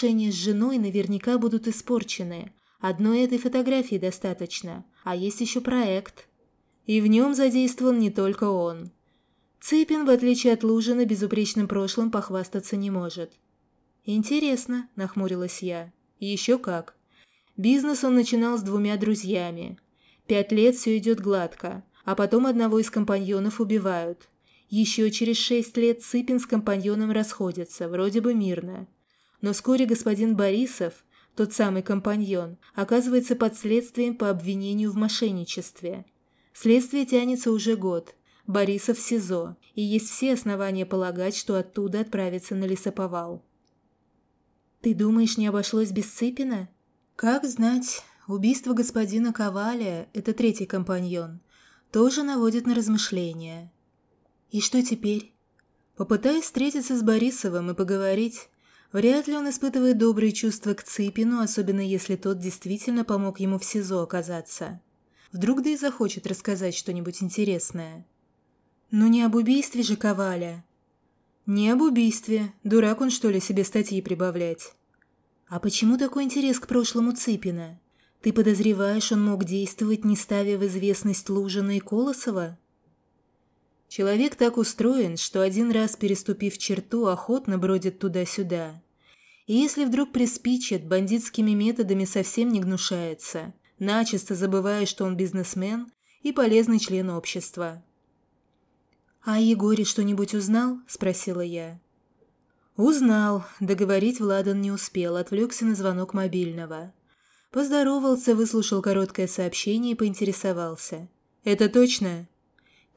Отношения с женой наверняка будут испорчены. Одной этой фотографии достаточно, а есть еще проект. И в нем задействован не только он. Цыпин, в отличие от Лужина, безупречным прошлым похвастаться не может. «Интересно», – нахмурилась я. «Еще как. Бизнес он начинал с двумя друзьями. Пять лет все идет гладко, а потом одного из компаньонов убивают. Еще через шесть лет Цыпин с компаньоном расходятся, вроде бы мирно. Но вскоре господин Борисов, тот самый компаньон, оказывается под следствием по обвинению в мошенничестве. Следствие тянется уже год. Борисов в СИЗО, и есть все основания полагать, что оттуда отправится на лесоповал. «Ты думаешь, не обошлось без Цыпина?» «Как знать, убийство господина Коваля, это третий компаньон, тоже наводит на размышления. И что теперь? Попытаюсь встретиться с Борисовым и поговорить. Вряд ли он испытывает добрые чувства к Цыпину, особенно если тот действительно помог ему в СИЗО оказаться. Вдруг да и захочет рассказать что-нибудь интересное. Но не об убийстве же Коваля. Не об убийстве. Дурак он, что ли, себе статьи прибавлять. А почему такой интерес к прошлому Цыпина? Ты подозреваешь, он мог действовать, не ставя в известность Лужина и Колосова? Человек так устроен, что один раз переступив черту, охотно бродит туда-сюда. И если вдруг приспичит, бандитскими методами совсем не гнушается, начисто забывая, что он бизнесмен и полезный член общества. «А о Егоре что-нибудь узнал?» – спросила я. «Узнал». Договорить Владан не успел, отвлекся на звонок мобильного. Поздоровался, выслушал короткое сообщение и поинтересовался. «Это точно?»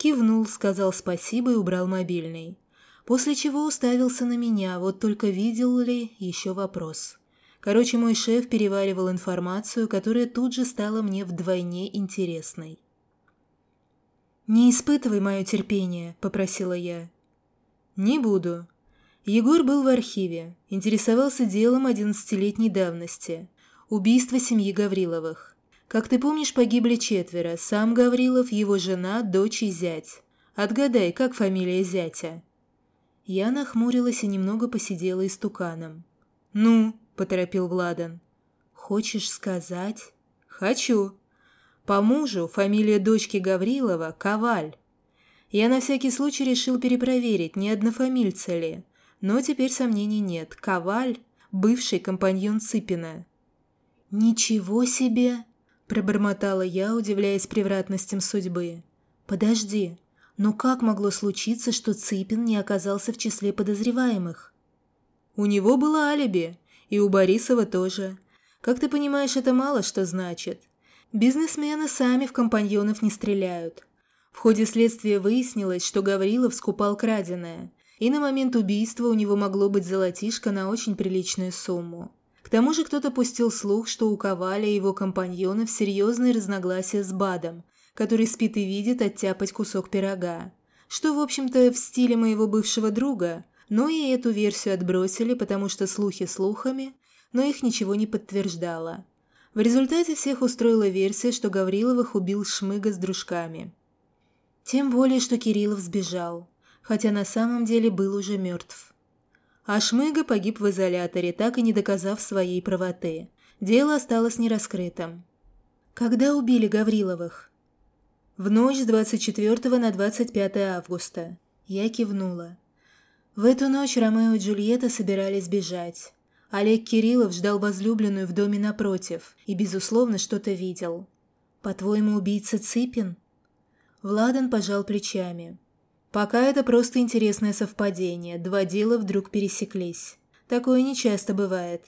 Кивнул, сказал спасибо и убрал мобильный. После чего уставился на меня, вот только видел ли еще вопрос. Короче, мой шеф переваривал информацию, которая тут же стала мне вдвойне интересной. «Не испытывай мое терпение», – попросила я. «Не буду». Егор был в архиве, интересовался делом одиннадцатилетней давности – убийство семьи Гавриловых. Как ты помнишь, погибли четверо. Сам Гаврилов, его жена, дочь и зять. Отгадай, как фамилия зятя?» Я нахмурилась и немного посидела истуканом. «Ну?» – поторопил Владан. «Хочешь сказать?» «Хочу. По мужу фамилия дочки Гаврилова – Коваль. Я на всякий случай решил перепроверить, не однофамильца ли. Но теперь сомнений нет. Коваль – бывший компаньон Цыпина». «Ничего себе!» Пробормотала я, удивляясь превратностям судьбы. «Подожди, но как могло случиться, что Цыпин не оказался в числе подозреваемых?» «У него было алиби, и у Борисова тоже. Как ты понимаешь, это мало что значит. Бизнесмены сами в компаньонов не стреляют. В ходе следствия выяснилось, что Гаврилов скупал краденое, и на момент убийства у него могло быть золотишко на очень приличную сумму. Тому же кто-то пустил слух, что у Коваля и его компаньонов серьезные разногласия с Бадом, который спит и видит оттяпать кусок пирога. Что, в общем-то, в стиле моего бывшего друга, но и эту версию отбросили, потому что слухи слухами, но их ничего не подтверждало. В результате всех устроила версия, что Гавриловых убил Шмыга с дружками. Тем более, что Кириллов сбежал, хотя на самом деле был уже мертв. А Шмыга погиб в изоляторе, так и не доказав своей правоты. Дело осталось нераскрытым. Когда убили Гавриловых? В ночь с 24 на 25 августа. Я кивнула. В эту ночь Ромео и Джульетта собирались бежать. Олег Кириллов ждал возлюбленную в доме напротив и, безусловно, что-то видел. «По-твоему, убийца Цыпин?» Владан пожал плечами. Пока это просто интересное совпадение, два дела вдруг пересеклись. Такое нечасто бывает.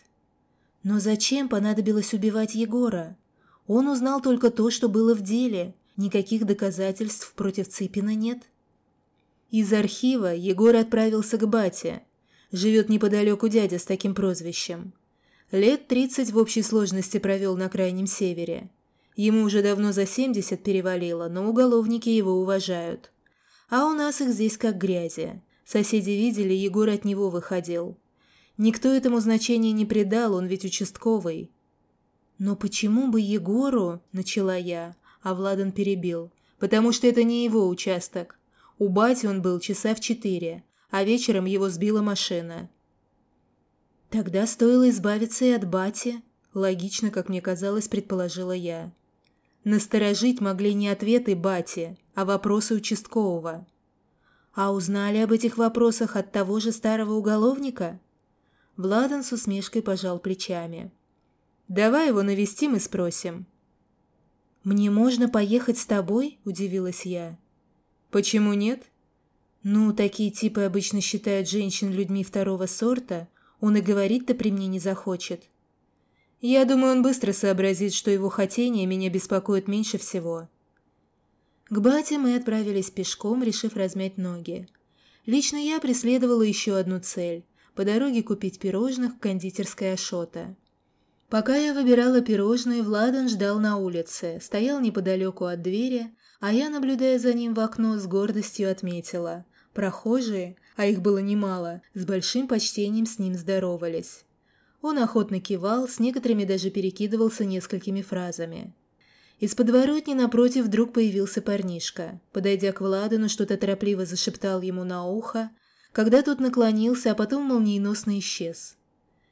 Но зачем понадобилось убивать Егора? Он узнал только то, что было в деле. Никаких доказательств против Цыпина нет. Из архива Егор отправился к бате. Живет неподалеку дядя с таким прозвищем. Лет тридцать в общей сложности провел на Крайнем Севере. Ему уже давно за семьдесят перевалило, но уголовники его уважают. А у нас их здесь как грязи. Соседи видели, Егор от него выходил. Никто этому значения не придал, он ведь участковый. «Но почему бы Егору?» – начала я, а Владан перебил. «Потому что это не его участок. У бати он был часа в четыре, а вечером его сбила машина». Тогда стоило избавиться и от бати, логично, как мне казалось, предположила я. Насторожить могли не ответы бати, а вопросы участкового. А узнали об этих вопросах от того же старого уголовника? Владан с усмешкой пожал плечами. «Давай его навестим и спросим». «Мне можно поехать с тобой?» – удивилась я. «Почему нет?» «Ну, такие типы обычно считают женщин людьми второго сорта. Он и говорить-то при мне не захочет». «Я думаю, он быстро сообразит, что его хотение меня беспокоит меньше всего». К бате мы отправились пешком, решив размять ноги. Лично я преследовала еще одну цель – по дороге купить пирожных в кондитерской Ашота. Пока я выбирала пирожные, Владан ждал на улице, стоял неподалеку от двери, а я, наблюдая за ним в окно, с гордостью отметила. Прохожие, а их было немало, с большим почтением с ним здоровались. Он охотно кивал, с некоторыми даже перекидывался несколькими фразами. Из подворотни напротив вдруг появился парнишка. Подойдя к Владану, что-то торопливо зашептал ему на ухо, когда тот наклонился, а потом молниеносно исчез.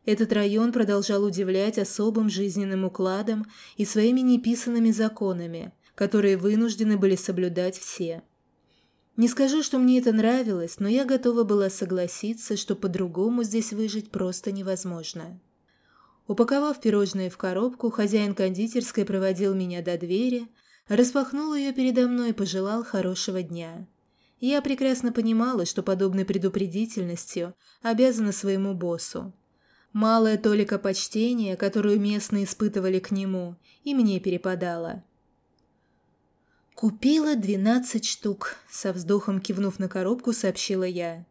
Этот район продолжал удивлять особым жизненным укладом и своими неписанными законами, которые вынуждены были соблюдать все. Не скажу, что мне это нравилось, но я готова была согласиться, что по-другому здесь выжить просто невозможно. Упаковав пирожные в коробку, хозяин кондитерской проводил меня до двери, распахнул ее передо мной и пожелал хорошего дня. Я прекрасно понимала, что подобной предупредительностью обязана своему боссу. Малая толика почтения, которую местные испытывали к нему, и мне перепадала. «Купила двенадцать штук», — со вздохом кивнув на коробку, сообщила я.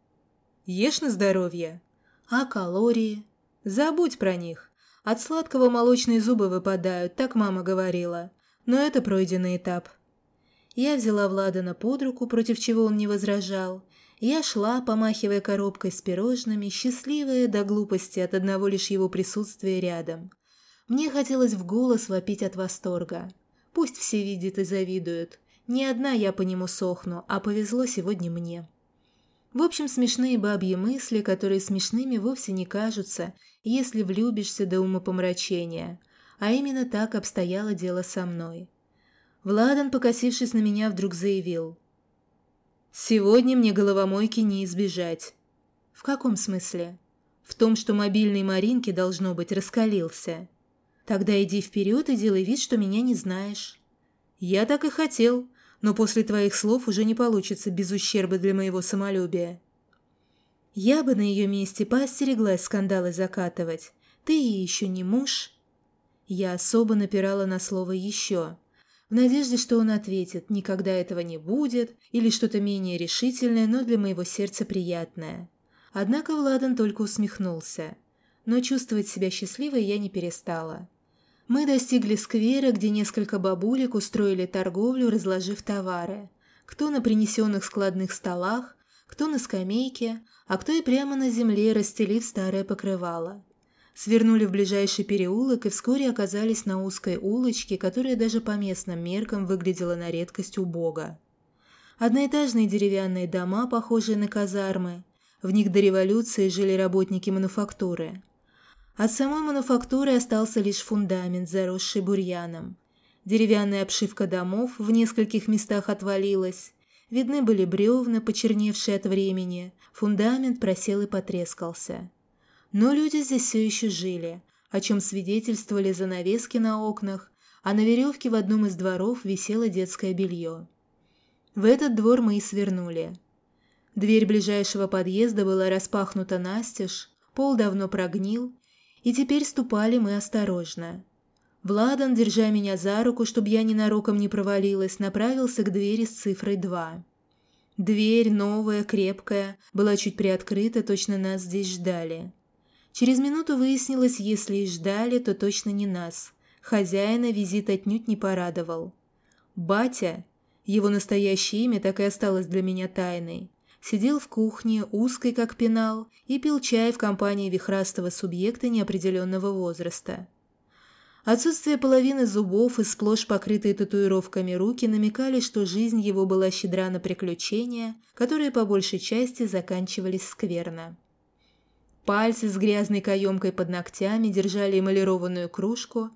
«Ешь на здоровье». «А калории?» «Забудь про них. От сладкого молочные зубы выпадают, так мама говорила. Но это пройденный этап. Я взяла Владана под руку, против чего он не возражал. Я шла, помахивая коробкой с пирожными, счастливая до глупости от одного лишь его присутствия рядом. Мне хотелось в голос вопить от восторга. Пусть все видят и завидуют. Не одна я по нему сохну, а повезло сегодня мне. В общем, смешные бабьи мысли, которые смешными вовсе не кажутся, если влюбишься до умопомрачения. А именно так обстояло дело со мной. Владан, покосившись на меня, вдруг заявил. «Сегодня мне головомойки не избежать». «В каком смысле?» «В том, что мобильный Маринки, должно быть, раскалился». «Тогда иди вперед и делай вид, что меня не знаешь». «Я так и хотел», но после твоих слов уже не получится без ущерба для моего самолюбия. Я бы на ее месте поостереглась скандалы закатывать. Ты ей еще не муж. Я особо напирала на слово «еще», в надежде, что он ответит «никогда этого не будет» или что-то менее решительное, но для моего сердца приятное. Однако Владан только усмехнулся. Но чувствовать себя счастливой я не перестала. Мы достигли сквера, где несколько бабулек устроили торговлю, разложив товары. Кто на принесенных складных столах, кто на скамейке, а кто и прямо на земле, расстелив старое покрывало. Свернули в ближайший переулок и вскоре оказались на узкой улочке, которая даже по местным меркам выглядела на редкость убого. Одноэтажные деревянные дома, похожие на казармы. В них до революции жили работники мануфактуры. От самой мануфактуры остался лишь фундамент, заросший бурьяном. Деревянная обшивка домов в нескольких местах отвалилась. Видны были бревна, почерневшие от времени. Фундамент просел и потрескался. Но люди здесь все еще жили, о чем свидетельствовали занавески на окнах, а на веревке в одном из дворов висело детское белье. В этот двор мы и свернули. Дверь ближайшего подъезда была распахнута настежь, пол давно прогнил, и теперь ступали мы осторожно. Владан, держа меня за руку, чтобы я ненароком не провалилась, направился к двери с цифрой 2. Дверь, новая, крепкая, была чуть приоткрыта, точно нас здесь ждали. Через минуту выяснилось, если и ждали, то точно не нас. Хозяина визит отнюдь не порадовал. Батя, его настоящее имя так и осталось для меня тайной, сидел в кухне, узкой как пенал, и пил чай в компании вихрастого субъекта неопределенного возраста. Отсутствие половины зубов и сплошь покрытые татуировками руки намекали, что жизнь его была щедра на приключения, которые по большей части заканчивались скверно. Пальцы с грязной каемкой под ногтями держали эмалированную кружку.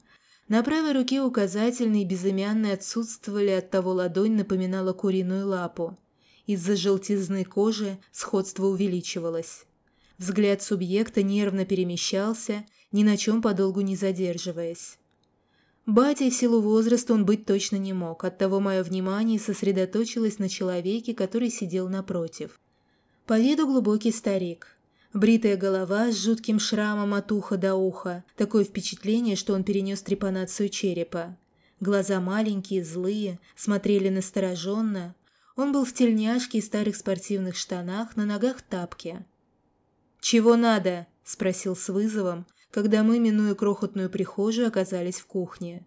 На правой руке указательный и безымянный отсутствовали, оттого ладонь напоминала куриную лапу. Из-за желтизны кожи сходство увеличивалось. Взгляд субъекта нервно перемещался, ни на чем подолгу не задерживаясь. Батей в силу возраста он быть точно не мог, оттого мое внимание сосредоточилось на человеке, который сидел напротив. По виду глубокий старик. Бритая голова с жутким шрамом от уха до уха, такое впечатление, что он перенес трепанацию черепа. Глаза маленькие, злые, смотрели настороженно. Он был в тельняшке и старых спортивных штанах, на ногах тапки. «Чего надо?» – спросил с вызовом, когда мы, минуя крохотную прихожую, оказались в кухне.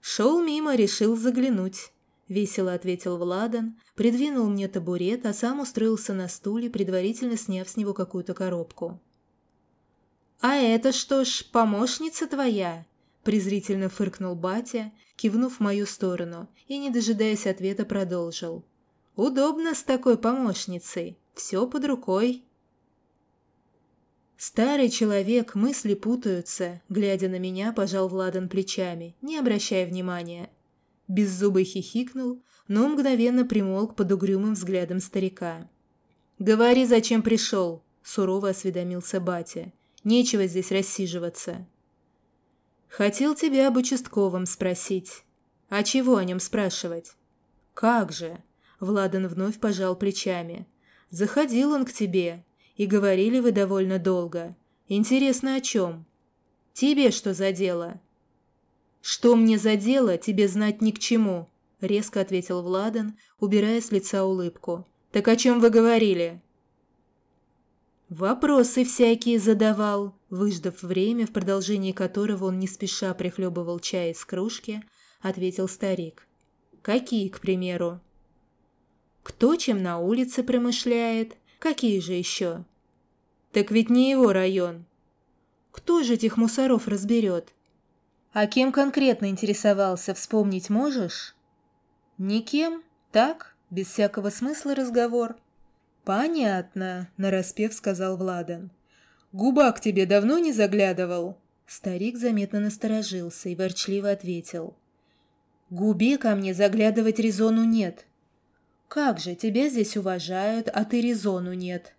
«Шел мимо, решил заглянуть», — весело ответил Владан, придвинул мне табурет, а сам устроился на стуле, предварительно сняв с него какую-то коробку. «А это что ж, помощница твоя?» — презрительно фыркнул батя, кивнув в мою сторону, и, не дожидаясь ответа, продолжил. «Удобно с такой помощницей, все под рукой». Старый человек, мысли путаются, глядя на меня, пожал Владан плечами, не обращая внимания. Беззубый хихикнул, но мгновенно примолк под угрюмым взглядом старика. «Говори, зачем пришел?» – сурово осведомился батя. «Нечего здесь рассиживаться». «Хотел тебя об участковом спросить». «А чего о нем спрашивать?» «Как же?» – Владан вновь пожал плечами. «Заходил он к тебе, и говорили вы довольно долго. Интересно, о чем? Тебе что за дело?» «Что мне за дело, тебе знать ни к чему», — резко ответил Владан, убирая с лица улыбку. «Так о чем вы говорили?» «Вопросы всякие задавал», выждав время, в продолжении которого он не спеша прихлебывал чай из кружки, ответил старик. «Какие, к примеру?» «Кто чем на улице промышляет? Какие же еще?» Так ведь не его район. Кто же этих мусоров разберет? А кем конкретно интересовался, вспомнить можешь? Никем, так, без всякого смысла разговор. Понятно, нараспев сказал Владан. Губа к тебе давно не заглядывал? Старик заметно насторожился и ворчливо ответил. «Губе ко мне заглядывать резону нет». «Как же, тебя здесь уважают, а ты резону нет»,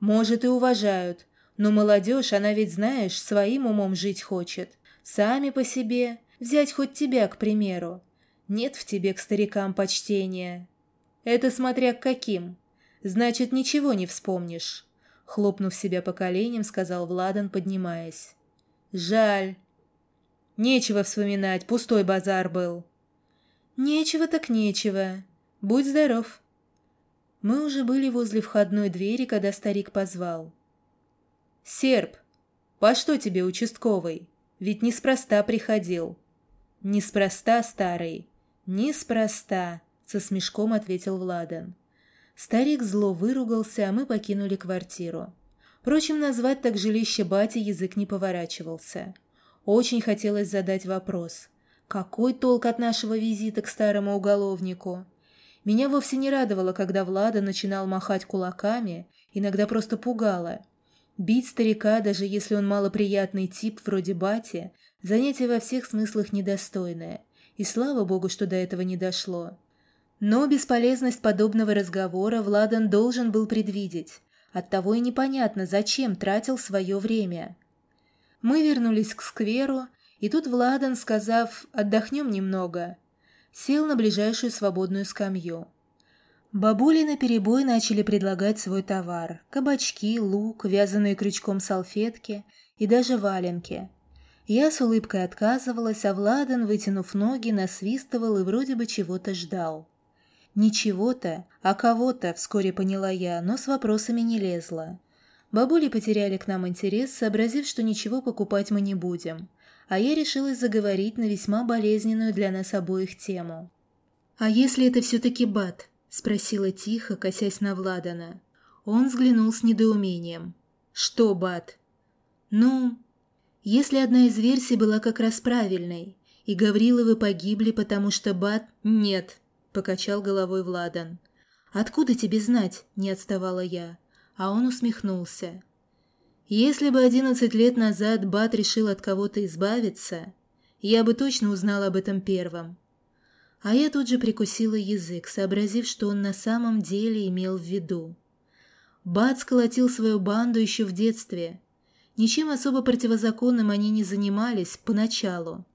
может, и уважают, но молодежь, она ведь, знаешь, своим умом жить хочет. Сами по себе, взять хоть тебя, к примеру. Нет в тебе к старикам почтения. Это смотря к каким. Значит, ничего не вспомнишь. Хлопнув себя по коленям, сказал Владан, поднимаясь. Жаль. Нечего вспоминать, пустой базар был. Нечего так нечего. Будь здоров. Мы уже были возле входной двери, когда старик позвал. «Серб, по что тебе участковый? Ведь неспроста приходил». «Неспроста, старый, неспроста», — со смешком ответил Владан. Старик зло выругался, а мы покинули квартиру. Впрочем, назвать так жилище бати язык не поворачивался. Очень хотелось задать вопрос. Какой толк от нашего визита к старому уголовнику? Меня вовсе не радовало, когда Влада начинал махать кулаками, иногда просто пугало. Бить старика, даже если он малоприятный тип вроде бати, занятие во всех смыслах недостойное. И слава богу, что до этого не дошло. Но бесполезность подобного разговора Владан должен был предвидеть. Оттого и непонятно, зачем тратил свое время. Мы вернулись к скверу, и тут Владан, сказав «отдохнем немного», сел на ближайшую свободную скамью. Бабули наперебой начали предлагать свой товар – кабачки, лук, вязаные крючком салфетки и даже валенки. Я с улыбкой отказывалась, а Владан, вытянув ноги, насвистывал и вроде бы чего-то ждал. Ничего-то, а кого-то, вскоре поняла я, но с вопросами не лезла. Бабули потеряли к нам интерес, сообразив, что ничего покупать мы не будем а я решилась заговорить на весьма болезненную для нас обоих тему. «А если это все-таки Бат?» – спросила тихо, косясь на Владана. Он взглянул с недоумением. «Что, Бат?» «Ну, если одна из версий была как раз правильной, и Гавриловы погибли, потому что Бат...» «Нет», – покачал головой Владан. «Откуда тебе знать?» – не отставала я, а он усмехнулся. Если бы 11 лет назад Бат решил от кого-то избавиться, я бы точно узнал об этом первым. А я тут же прикусила язык, сообразив, что он на самом деле имел в виду. Бат сколотил свою банду еще в детстве. Ничем особо противозаконным они не занимались поначалу.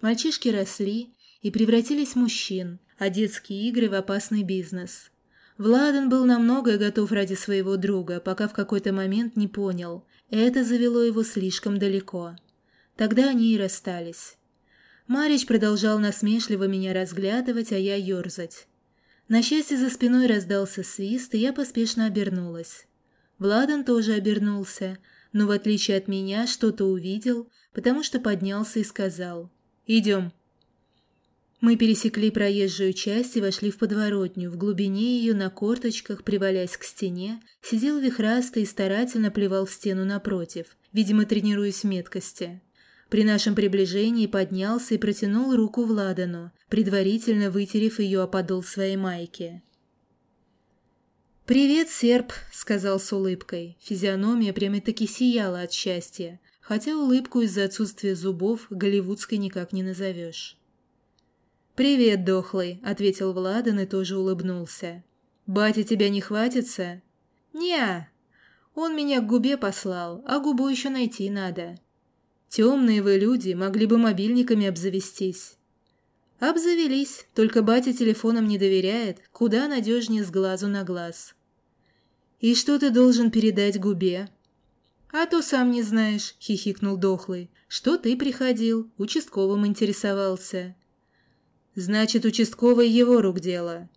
Мальчишки росли и превратились в мужчин, а детские игры в опасный бизнес. Владан был на многое готов ради своего друга, пока в какой-то момент не понял. Это завело его слишком далеко. Тогда они и расстались. Марич продолжал насмешливо меня разглядывать, а я ерзать. На счастье, за спиной раздался свист, и я поспешно обернулась. Владан тоже обернулся, но в отличие от меня что-то увидел, потому что поднялся и сказал «Идем». Мы пересекли проезжую часть и вошли в подворотню. В глубине ее на корточках, привалясь к стене, сидел вихрастый и старательно плевал в стену напротив, видимо, тренируясь в меткости. При нашем приближении поднялся и протянул руку Владану, предварительно вытерев ее о подол своей майки. «Привет, серп», — сказал с улыбкой. Физиономия прямо-таки сияла от счастья, хотя улыбку из-за отсутствия зубов голливудской никак не назовешь. «Привет, дохлый», — ответил Владан и тоже улыбнулся. «Батя тебя не хватится?» «Не, он меня к губе послал, а губу еще найти надо. Темные вы люди, могли бы мобильниками обзавестись. Обзавелись, только батя телефоном не доверяет, куда надежнее с глазу на глаз. И что ты должен передать губе? А то сам не знаешь, хихикнул дохлый. Что ты приходил, участковым интересовался. Значит, участковый его рук дело.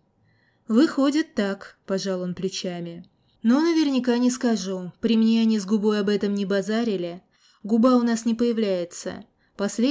Выходит так, пожал он плечами. Но наверняка не скажу. При мне они с губой об этом не базарили. Губа у нас не появляется. Последний